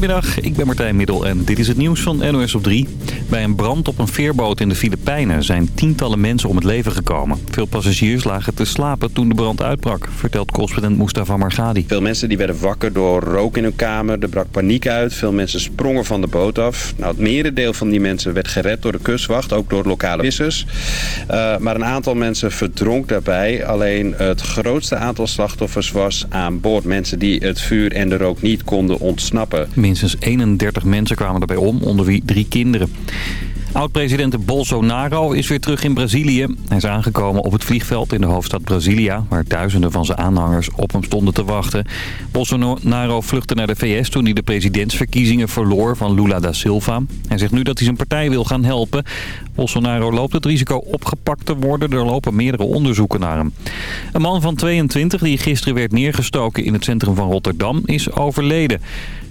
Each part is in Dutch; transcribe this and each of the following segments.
Goedemiddag, ik ben Martijn Middel en dit is het nieuws van NOS op 3. Bij een brand op een veerboot in de Filipijnen zijn tientallen mensen om het leven gekomen. Veel passagiers lagen te slapen toen de brand uitbrak, vertelt correspondent Mustafa Margadi. Veel mensen die werden wakker door rook in hun kamer, er brak paniek uit. Veel mensen sprongen van de boot af. Nou, het merendeel van die mensen werd gered door de kustwacht, ook door lokale vissers. Uh, maar een aantal mensen verdronk daarbij. Alleen het grootste aantal slachtoffers was aan boord. Mensen die het vuur en de rook niet konden ontsnappen. Minstens 31 mensen kwamen erbij om, onder wie drie kinderen. Oud-president Bolsonaro is weer terug in Brazilië. Hij is aangekomen op het vliegveld in de hoofdstad Brasilia... waar duizenden van zijn aanhangers op hem stonden te wachten. Bolsonaro vluchtte naar de VS toen hij de presidentsverkiezingen verloor van Lula da Silva. Hij zegt nu dat hij zijn partij wil gaan helpen. Bolsonaro loopt het risico opgepakt te worden. Er lopen meerdere onderzoeken naar hem. Een man van 22 die gisteren werd neergestoken in het centrum van Rotterdam is overleden.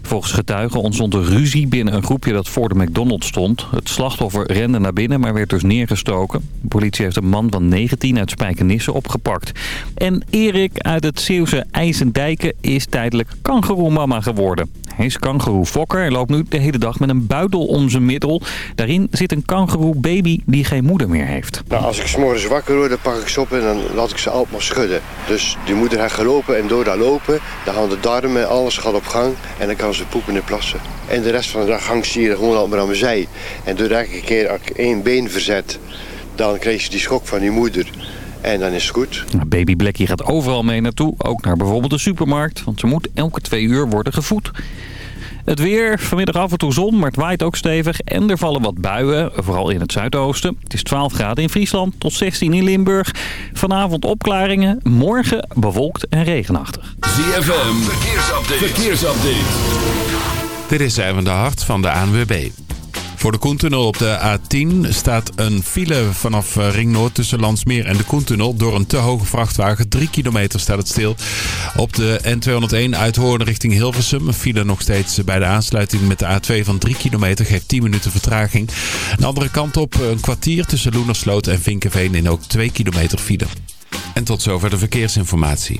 Volgens getuigen ontstond er ruzie binnen een groepje dat voor de McDonald's stond. Het slachtoffer rende naar binnen, maar werd dus neergestoken. De politie heeft een man van 19 uit Spijkenisse opgepakt. En Erik uit het Zeeuwse IJsendijken is tijdelijk kangeroemama geworden. Hij is kangeroefokker en loopt nu de hele dag met een buidel om zijn middel. Daarin zit een kangeroebaby die geen moeder meer heeft. Nou, als ik s'morgens wakker word, dan pak ik ze op en dan laat ik ze allemaal schudden. Dus die moeder heeft gelopen en door dat lopen, dan gaan de darmen, alles gaat op gang en dan kan poepen en plassen. En de rest van de dag hangt ze hier gewoon al maar aan mijn zij. En doordat ik een keer als ik één been verzet, dan krijg je die schok van die moeder. En dan is het goed. Baby Blackie gaat overal mee naartoe, ook naar bijvoorbeeld de supermarkt. Want ze moet elke twee uur worden gevoed. Het weer, vanmiddag af en toe zon, maar het waait ook stevig. En er vallen wat buien, vooral in het zuidoosten. Het is 12 graden in Friesland tot 16 in Limburg. Vanavond opklaringen, morgen bewolkt en regenachtig. ZFM, verkeersupdate. verkeersupdate. Dit is even de hart van de ANWB. Voor de Koentunnel op de A10 staat een file vanaf eh, Ring Noord tussen Landsmeer en de Koentunnel. Door een te hoge vrachtwagen. 3 kilometer staat het stil. Op de N201 uit Hoorn richting Hilversum. Een file nog steeds bij de aansluiting met de A2 van 3 kilometer. Geeft 10 minuten vertraging. De andere kant op een kwartier tussen Loenersloot en Vinkenveen in ook 2 kilometer file. En tot zover de verkeersinformatie.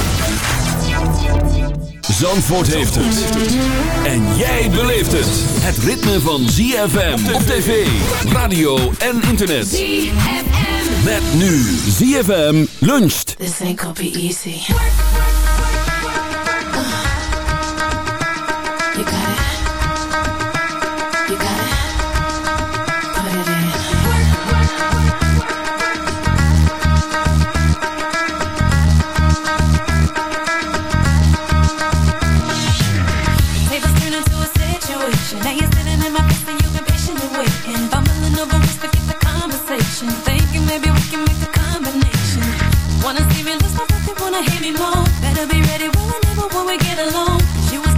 Zandvoort heeft het. En jij beleeft het. Het ritme van ZFM op tv, radio en internet. ZFM. Met nu ZFM luncht. This ain't gonna be easy. Alone. you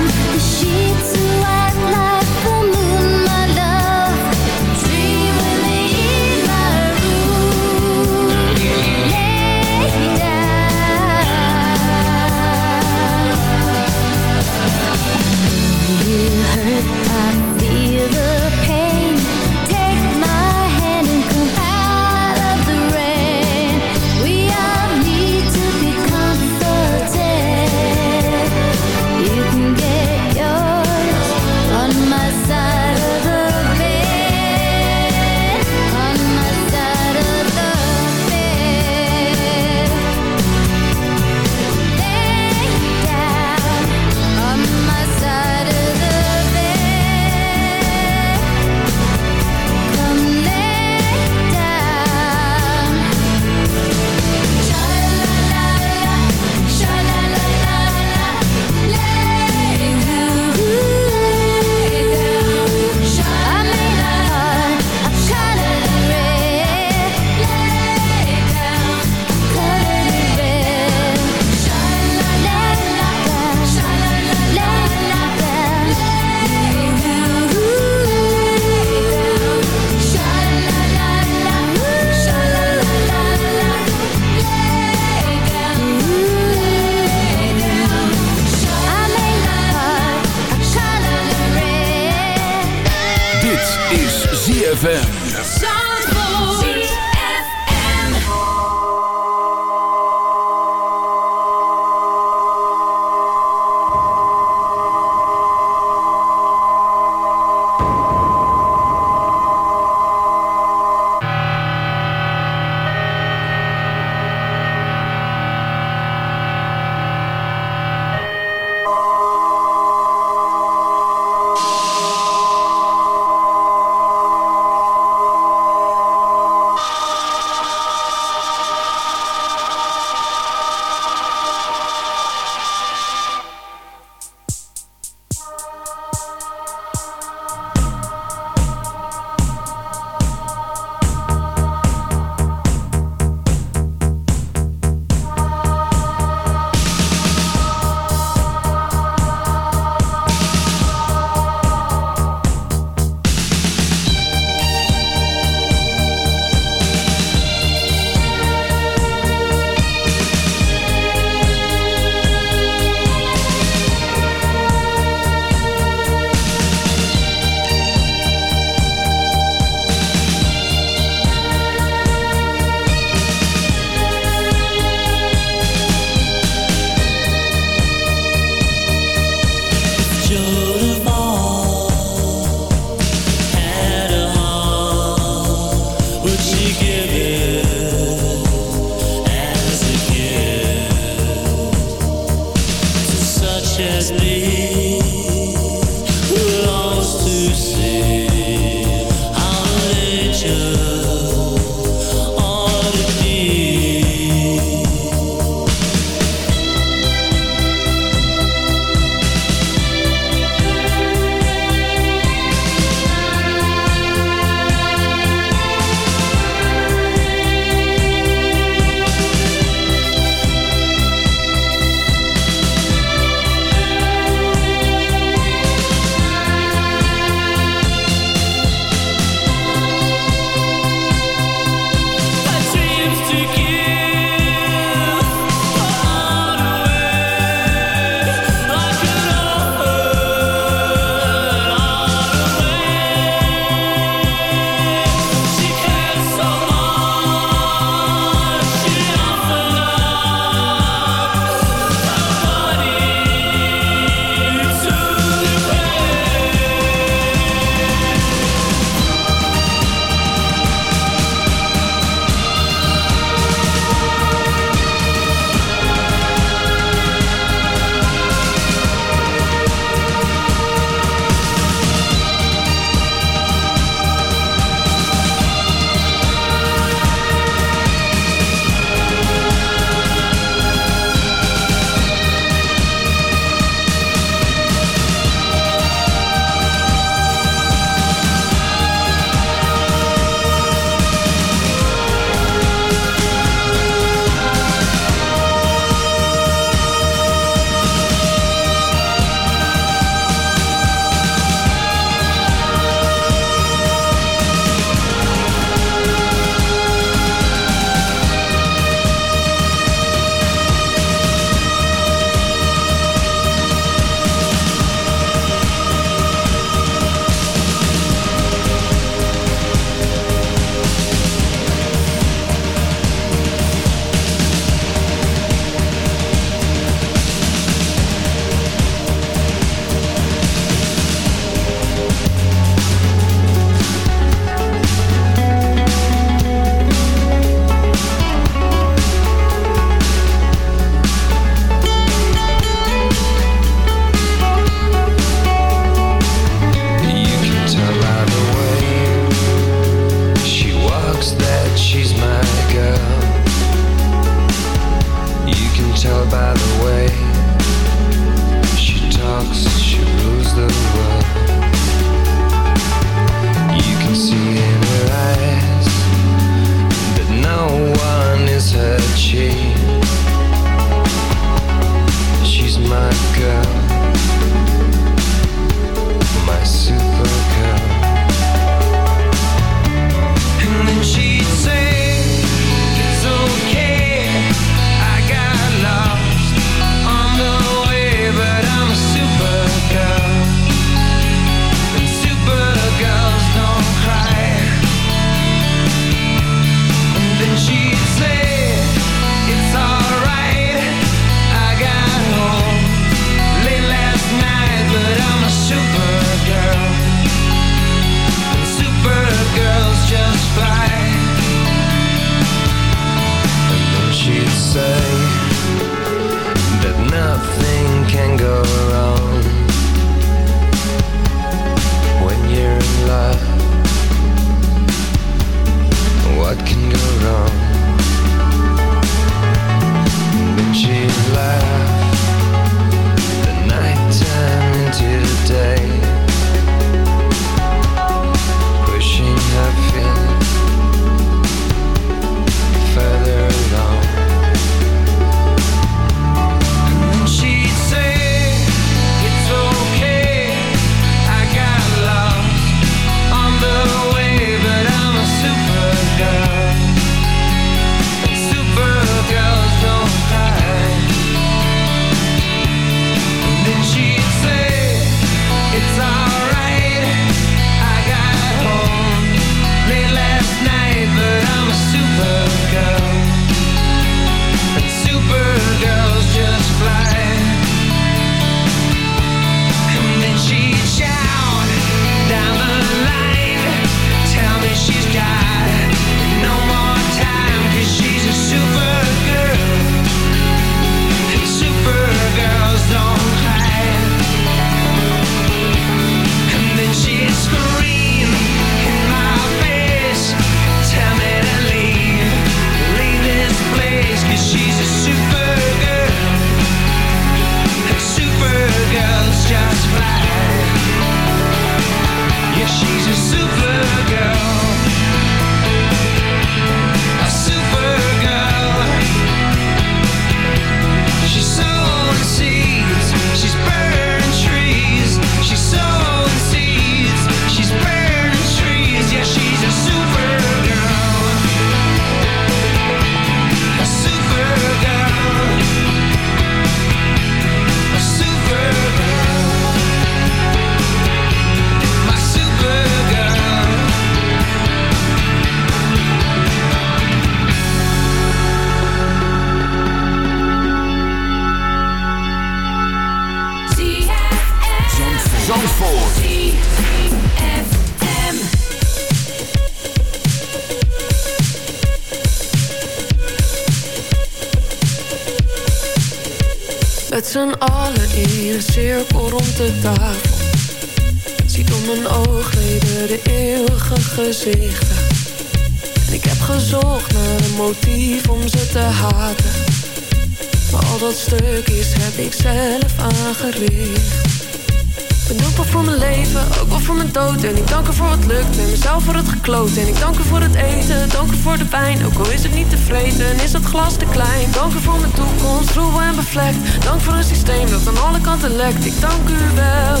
En ik dank er voor wat lukt en mezelf voor het gekloot. En ik dank er voor het eten, dank er voor de pijn. Ook al is het niet te vreten, is dat glas te klein. Dank er voor mijn toekomst, troebel en bevlekt. Dank voor een systeem dat aan alle kanten lekt. Ik dank u wel,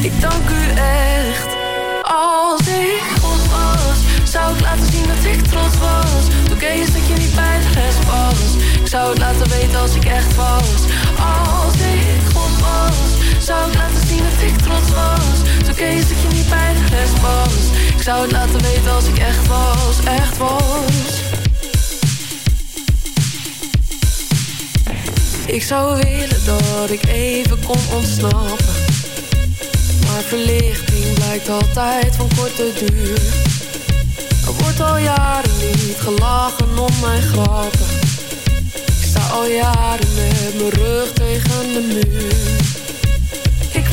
ik dank u echt. Als ik God was, zou ik laten zien dat ik trots was. Toen kees dat je niet bij de rest was. Ik zou het laten weten als ik echt was. Als ik God was, zou ik laten zien dat ik trots was. Kees dat je niet bij de rest was. Ik zou het laten weten als ik echt was, echt was. Ik zou willen dat ik even kon ontsnappen. Maar verlichting blijkt altijd van korte duur. Er wordt al jaren niet gelachen om mijn grappen. Ik sta al jaren met mijn rug tegen de muur.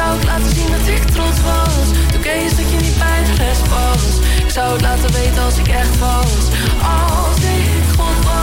zou ik laten zien dat ik trots was. Toen kees dat je niet bij was. Ik zou het laten weten als ik echt was. Als ik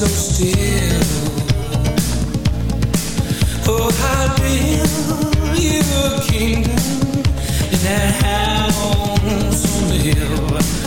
So still. Oh, how build you a kingdom in that house on the hill.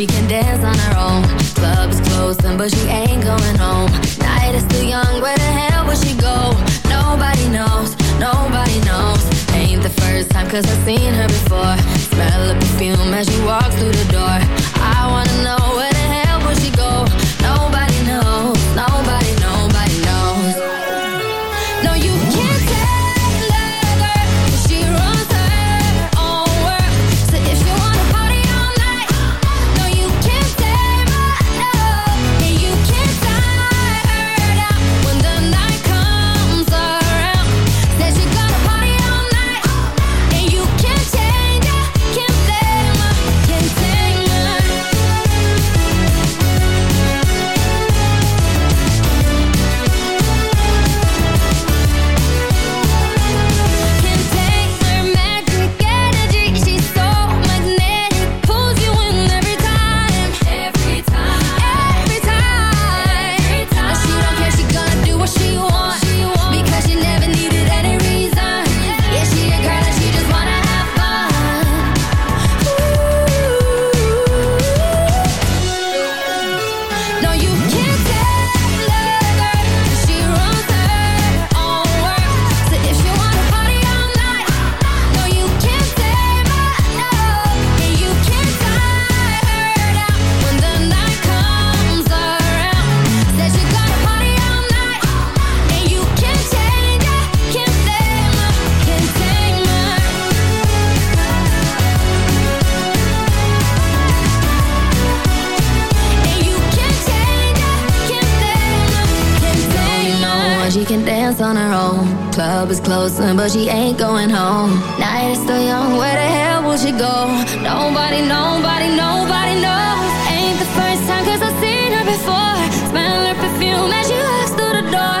She can dance on her own. Club's closing, but she ain't going home. Night is too young, where the hell would she go? Nobody knows, nobody knows. Ain't the first time, cause I've seen her before. Smell the perfume as she walks through the door. I wanna know where the hell would she go? on her own. Club is closing, but she ain't going home. Night is still young, where the hell will she go? Nobody, nobody, nobody knows. Ain't the first time, cause I've seen her before. Smell her perfume as she walks through the door.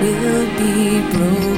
will be broken.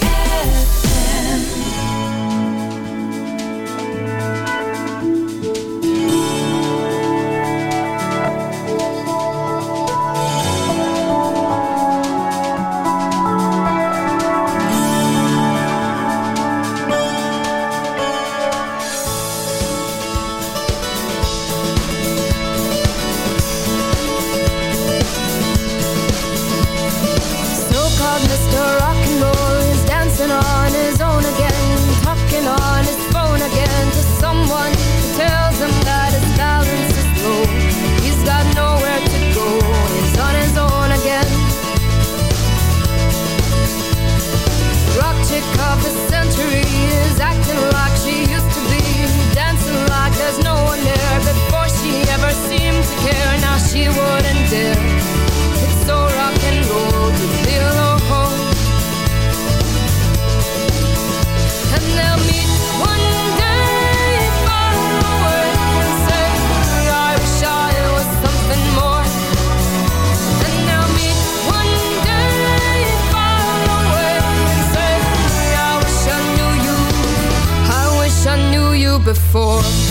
before.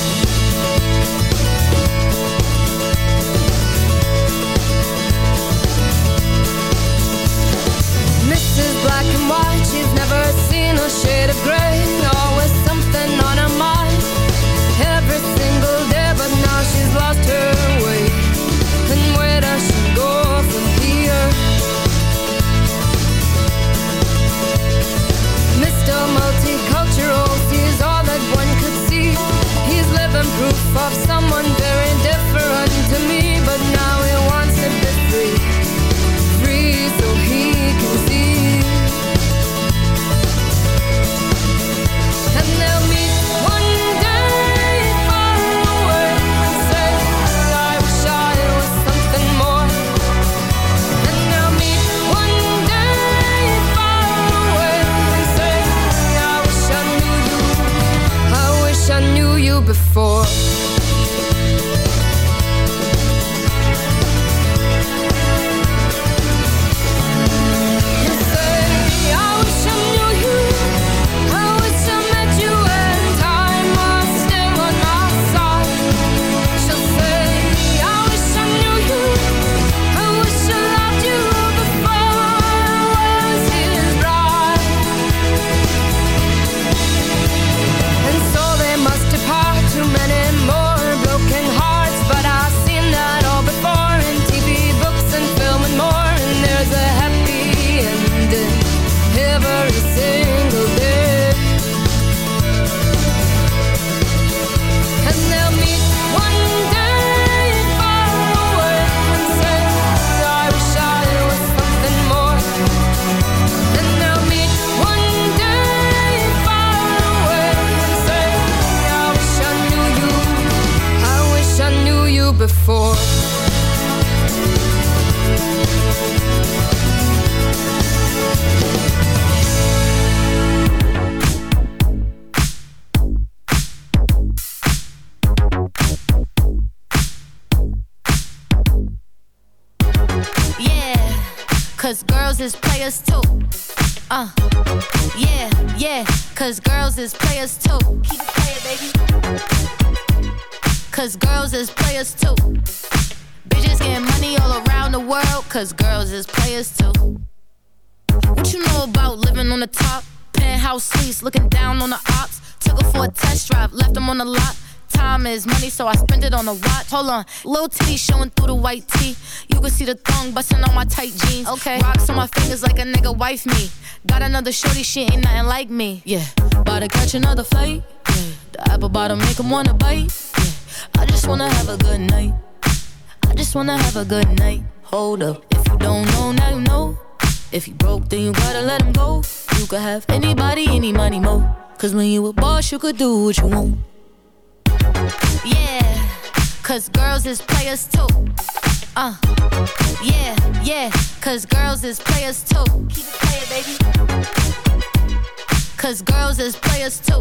Cause girls is players too. What you know about living on the top? Penthouse suites, looking down on the ops. Took her for a test drive, left them on the lot. Time is money, so I spend it on a watch. Hold on, little titty showing through the white tee. You can see the thong busting on my tight jeans. Okay, rocks on my fingers like a nigga wife me. Got another shorty, she ain't nothing like me. Yeah, about to catch another fight. Yeah, the apple bottom make 'em wanna bite. Yeah, I just wanna have a good night. I just wanna have a good night. Hold up, don't know, now you know. If you broke, then you gotta let him go. You could have anybody, any money, mo. Cause when you a boss, you could do what you want. Yeah, cause girls is players too. Uh, yeah, yeah, cause girls is players too. Keep it playing, baby. Cause girls is players too.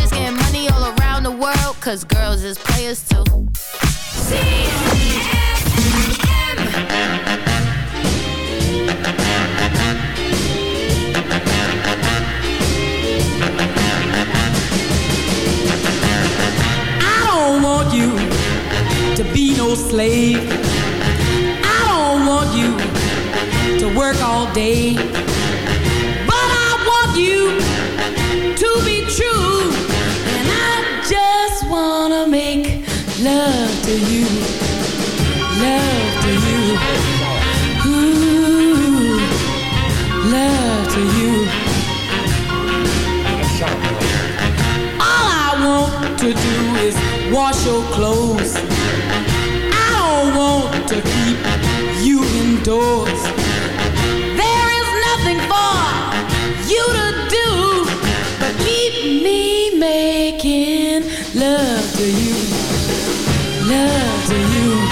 Bitches getting money all around the world, cause girls is players too. I don't want you to be no slave. I don't want you to work all day. But I want you to be true. Love to you. Love to you. Ooh, love to you. All I want to do is wash your clothes. I don't want to keep you indoors. There is nothing for you to do but keep me making love to you. Love to you.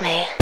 me.